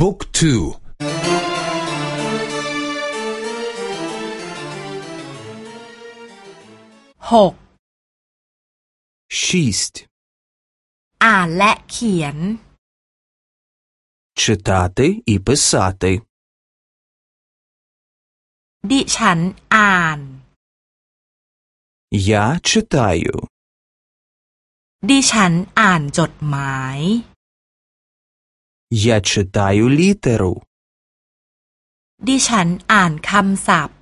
บุ๊กทูหก шість อ่านและเขียน читати і писати ดิฉันอ่าน я читаю ดิฉันอ่านจดหมาย я читаю літеру ดิฉันอ่านคำศัพท์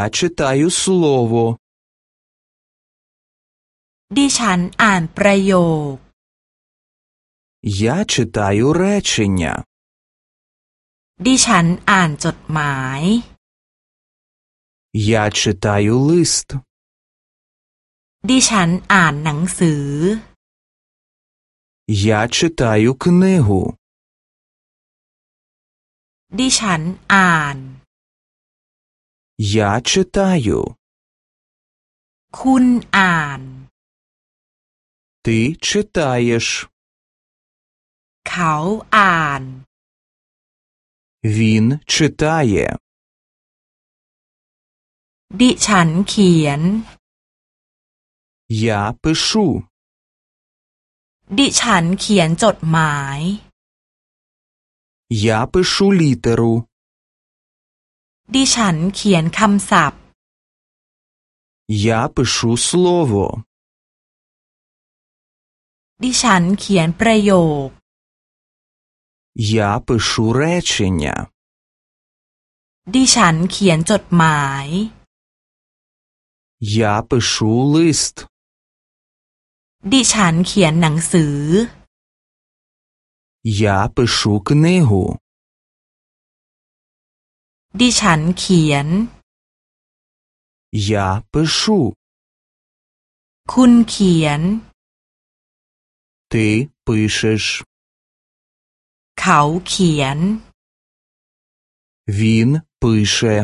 я читаю слово ดิฉันอ่านประโยค я читаю речення ดิฉันอ่านจดหมาย я читаю лист ดิฉันอ่านหนังสือ я читаю книгу ดิฉันอ่าน я читаю คุณอ่าน ти читаєш เขาอ่าน він читає ดิฉันเขียน я пишу ดิฉันเขียนจดหมาย я пишу літеру ดิฉันเขียนคำศัพท์ я пишу слово ดิฉันเขียนประโยค я пишу речення ดิฉันเขียนจดหมาย я пишу лист ดิฉันเขียนหนังสือ я пишу книгу ดิฉันเขียน я пишу คุณเขียน ти пишеш เขาเขียน він пише